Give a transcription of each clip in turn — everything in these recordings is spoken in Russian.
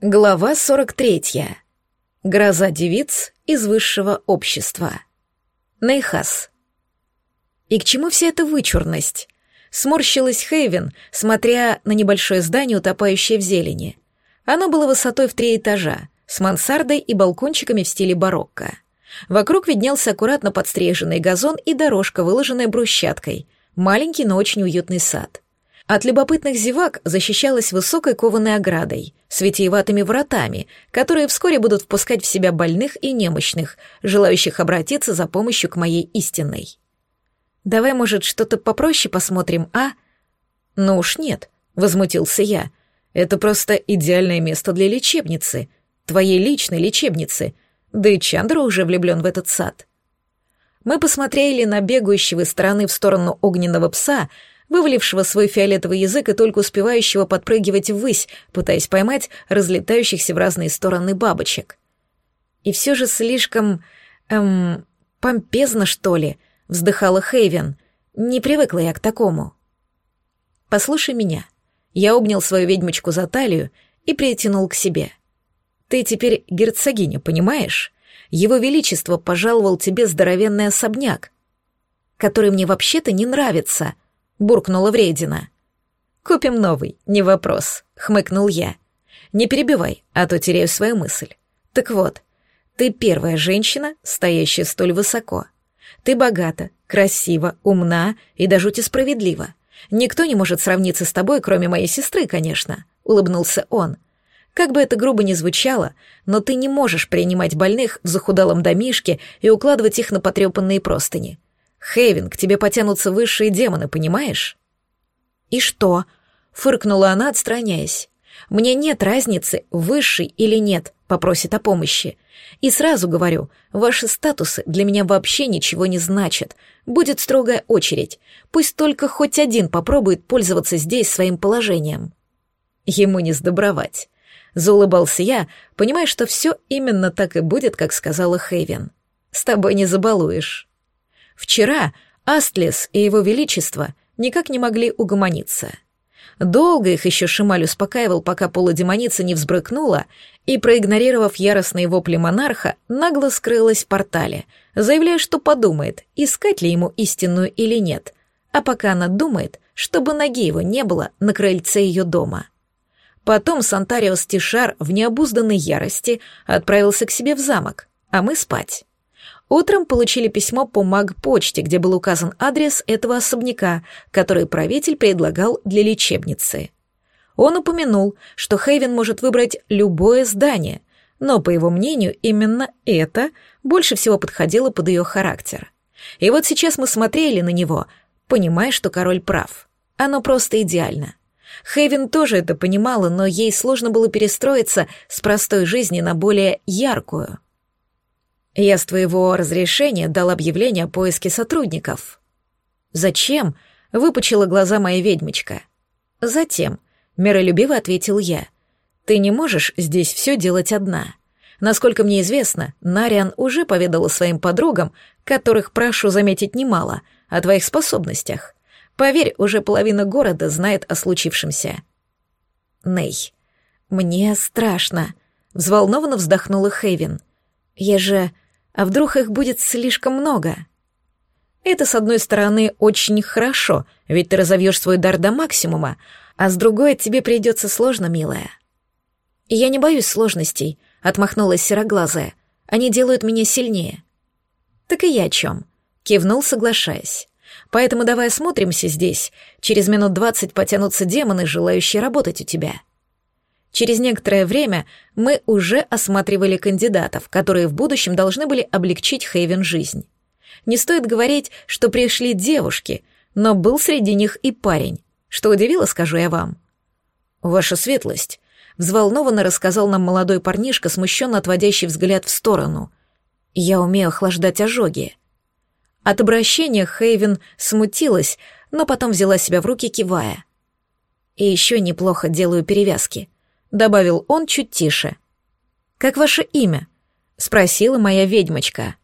Глава 43. Гроза девиц из высшего общества. Нейхас. И к чему вся эта вычурность? Сморщилась Хейвен, смотря на небольшое здание, утопающее в зелени. Оно было высотой в три этажа, с мансардой и балкончиками в стиле барокко. Вокруг виднелся аккуратно подстриженный газон и дорожка, выложенная брусчаткой. Маленький, но очень уютный сад — от любопытных зевак защищалась высокой кованой оградой, с витиеватыми вратами, которые вскоре будут впускать в себя больных и немощных, желающих обратиться за помощью к моей истинной. «Давай, может, что-то попроще посмотрим, а?» «Ну уж нет», — возмутился я. «Это просто идеальное место для лечебницы, твоей личной лечебницы, да и Чандра уже влюблен в этот сад». Мы посмотрели на бегающего из стороны в сторону огненного пса, вывалившего свой фиолетовый язык и только успевающего подпрыгивать ввысь, пытаясь поймать разлетающихся в разные стороны бабочек. И все же слишком... эм... помпезно, что ли, вздыхала Хейвен. Не привыкла я к такому. Послушай меня. Я обнял свою ведьмочку за талию и притянул к себе. Ты теперь герцогиня, понимаешь? Его Величество пожаловал тебе здоровенный особняк, который мне вообще-то не нравится —— буркнула Вредина. «Купим новый, не вопрос», — хмыкнул я. «Не перебивай, а то теряю свою мысль. Так вот, ты первая женщина, стоящая столь высоко. Ты богата, красива, умна и до жути справедлива. Никто не может сравниться с тобой, кроме моей сестры, конечно», — улыбнулся он. Как бы это грубо ни звучало, но ты не можешь принимать больных в захудалом домишке и укладывать их на потрепанные простыни. Хейвен, к тебе потянутся высшие демоны, понимаешь? И что? Фыркнула она, отстраняясь. Мне нет разницы, высший или нет, попросит о помощи. И сразу говорю, ваши статусы для меня вообще ничего не значат. Будет строгая очередь. Пусть только хоть один попробует пользоваться здесь своим положением. Ему не сдобровать. Заулыбался я, понимая, что все именно так и будет, как сказала Хейвен. С тобой не забалуешь. Вчера Астлес и его величество никак не могли угомониться. Долго их еще Шималь успокаивал, пока полудемоница не взбрыкнула и, проигнорировав яростные вопли монарха, нагло скрылась в портале, заявляя, что подумает, искать ли ему истинную или нет, а пока она думает, чтобы ноги его не было на крыльце ее дома. Потом Сантариос Тишар в необузданной ярости отправился к себе в замок, а мы спать. Утром получили письмо по маг-почте, где был указан адрес этого особняка, который правитель предлагал для лечебницы. Он упомянул, что Хейвен может выбрать любое здание, но, по его мнению, именно это больше всего подходило под ее характер. И вот сейчас мы смотрели на него, понимая, что король прав. Оно просто идеально. Хейвен тоже это понимала, но ей сложно было перестроиться с простой жизни на более яркую — я с твоего разрешения дал объявление о поиске сотрудников. Зачем? Выпучила глаза моя ведьмочка. Затем, миролюбиво ответил я. Ты не можешь здесь все делать одна. Насколько мне известно, Нариан уже поведала своим подругам, которых, прошу заметить, немало, о твоих способностях. Поверь, уже половина города знает о случившемся. Ней, мне страшно, взволнованно вздохнула Хейвен. Я же а вдруг их будет слишком много? Это, с одной стороны, очень хорошо, ведь ты разовьешь свой дар до максимума, а с другой тебе придется сложно, милая. Я не боюсь сложностей, отмахнулась сероглазая. Они делают меня сильнее. Так и я о чем? Кивнул, соглашаясь. Поэтому давай осмотримся здесь. Через минут двадцать потянутся демоны, желающие работать у тебя. Через некоторое время мы уже осматривали кандидатов, которые в будущем должны были облегчить Хейвен жизнь. Не стоит говорить, что пришли девушки, но был среди них и парень, что удивило, скажу я вам. «Ваша светлость», — взволнованно рассказал нам молодой парнишка, смущенно отводящий взгляд в сторону. «Я умею охлаждать ожоги». От обращения Хейвен смутилась, но потом взяла себя в руки, кивая. «И еще неплохо делаю перевязки», —— добавил он чуть тише. «Как ваше имя?» — спросила моя ведьмочка.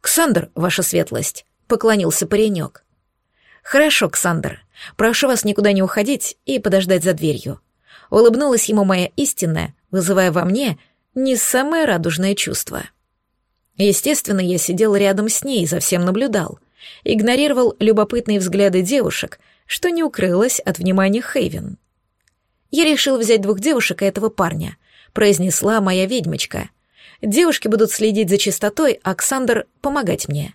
«Ксандр, ваша светлость», — поклонился паренек. «Хорошо, Ксандр. Прошу вас никуда не уходить и подождать за дверью. Улыбнулась ему моя истинная, вызывая во мне не самое радужное чувство. Естественно, я сидел рядом с ней и за всем наблюдал. Игнорировал любопытные взгляды девушек, что не укрылось от внимания Хейвен. Я решил взять двух девушек и этого парня, произнесла моя ведьмочка. Девушки будут следить за чистотой, а Александр — помогать мне.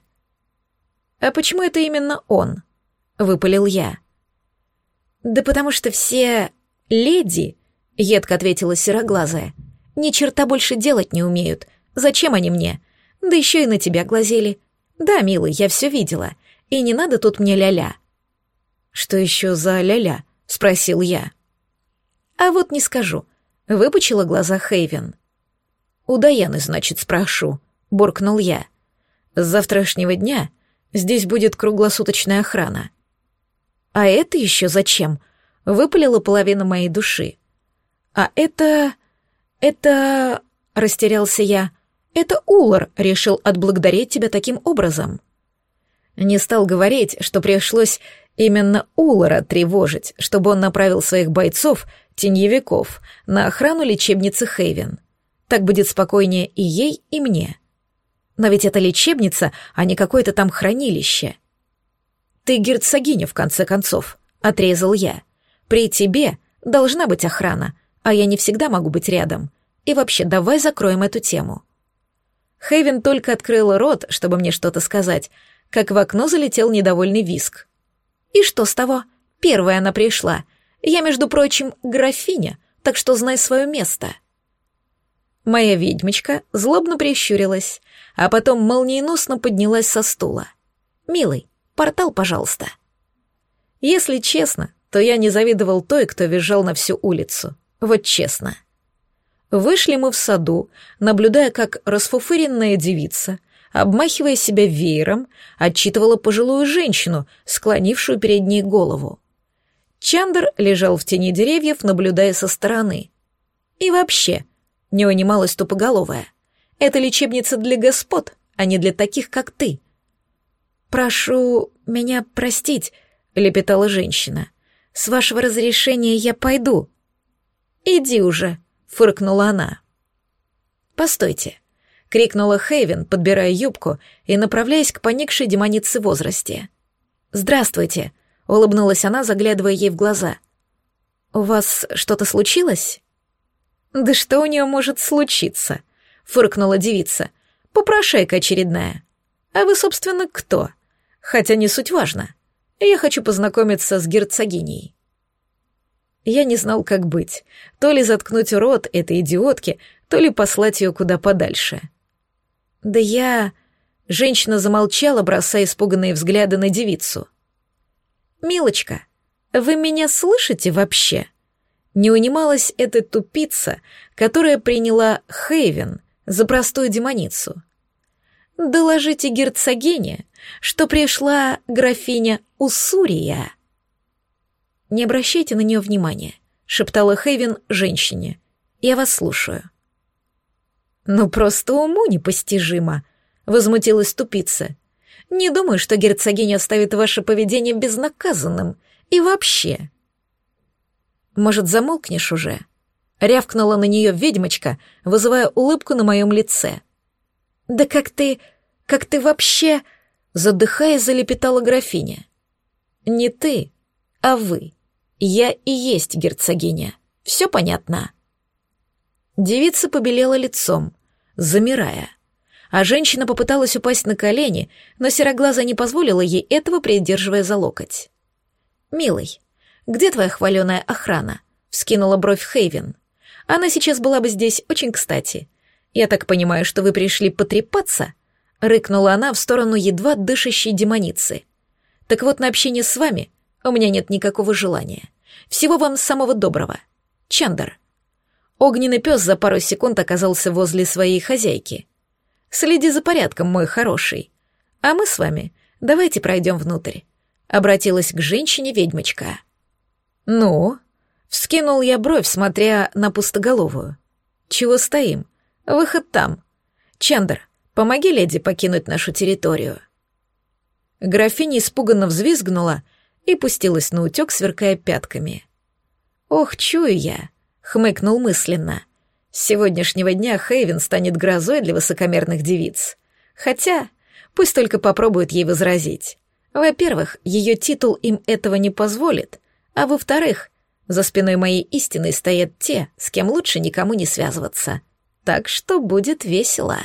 «А почему это именно он?» — выпалил я. «Да потому что все леди», — едко ответила сероглазая, — «ни черта больше делать не умеют. Зачем они мне? Да еще и на тебя глазели. Да, милый, я все видела. И не надо тут мне ля-ля». «Что еще за ля-ля?» — спросил я. «А вот не скажу», — выпучила глаза Хейвен. «У Даяны, значит, спрошу», — буркнул я. «С завтрашнего дня здесь будет круглосуточная охрана». «А это еще зачем?» — выпалила половина моей души. «А это... это...» — растерялся я. «Это Улар решил отблагодарить тебя таким образом». Не стал говорить, что пришлось именно Улара тревожить, чтобы он направил своих бойцов, теньевиков, на охрану лечебницы Хейвен. Так будет спокойнее и ей, и мне. Но ведь это лечебница, а не какое-то там хранилище. Ты герцогиня, в конце концов, отрезал я. При тебе должна быть охрана, а я не всегда могу быть рядом. И вообще, давай закроем эту тему. Хейвен только открыла рот, чтобы мне что-то сказать, как в окно залетел недовольный виск. И что с того? Первая она пришла. Я, между прочим, графиня, так что знай свое место. Моя ведьмочка злобно прищурилась, а потом молниеносно поднялась со стула. «Милый, портал, пожалуйста». Если честно, то я не завидовал той, кто визжал на всю улицу. Вот честно. Вышли мы в саду, наблюдая, как расфуфыренная девица, обмахивая себя веером, отчитывала пожилую женщину, склонившую перед ней голову. Чандр лежал в тени деревьев, наблюдая со стороны. И вообще, не унималась тупоголовая. Это лечебница для господ, а не для таких, как ты. «Прошу меня простить», — лепетала женщина. «С вашего разрешения я пойду». «Иди уже», — фыркнула она. «Постойте», — крикнула Хейвен, подбирая юбку и направляясь к поникшей демонице возрасте. «Здравствуйте», — улыбнулась она, заглядывая ей в глаза. «У вас что-то случилось?» «Да что у нее может случиться?» — фыркнула девица. «Попрошайка очередная. А вы, собственно, кто? Хотя не суть важно. Я хочу познакомиться с герцогиней». Я не знал, как быть. То ли заткнуть рот этой идиотке, то ли послать ее куда подальше. «Да я...» Женщина замолчала, бросая испуганные взгляды на девицу. «Милочка, вы меня слышите вообще?» Не унималась эта тупица, которая приняла Хейвен за простую демоницу. «Доложите герцогине, что пришла графиня Усурия». «Не обращайте на нее внимания», — шептала Хейвен женщине. «Я вас слушаю». «Ну, просто уму непостижимо», — возмутилась тупица. «Не думаю, что герцогиня оставит ваше поведение безнаказанным. И вообще...» Может, замолкнешь уже?» Рявкнула на нее ведьмочка, вызывая улыбку на моем лице. «Да как ты... как ты вообще...» Задыхаясь, залепетала графиня. «Не ты, а вы. Я и есть герцогиня. Все понятно?» Девица побелела лицом, замирая. А женщина попыталась упасть на колени, но сероглаза не позволила ей этого, придерживая за локоть. «Милый, где твоя хваленая охрана?» — вскинула бровь Хейвен. «Она сейчас была бы здесь очень кстати. Я так понимаю, что вы пришли потрепаться?» — рыкнула она в сторону едва дышащей демоницы. «Так вот, на общение с вами у меня нет никакого желания. Всего вам самого доброго. Чандер». Огненный пес за пару секунд оказался возле своей хозяйки. «Следи за порядком, мой хороший. А мы с вами давайте пройдем внутрь», — обратилась к женщине ведьмочка. «Ну?» — вскинул я бровь, смотря на пустоголовую. «Чего стоим? Выход там. Чандр, помоги леди покинуть нашу территорию». Графиня испуганно взвизгнула и пустилась на утек, сверкая пятками. «Ох, чую я, хмыкнул мысленно. С сегодняшнего дня Хейвен станет грозой для высокомерных девиц. Хотя, пусть только попробуют ей возразить. Во-первых, ее титул им этого не позволит, а во-вторых, за спиной моей истины стоят те, с кем лучше никому не связываться. Так что будет весело.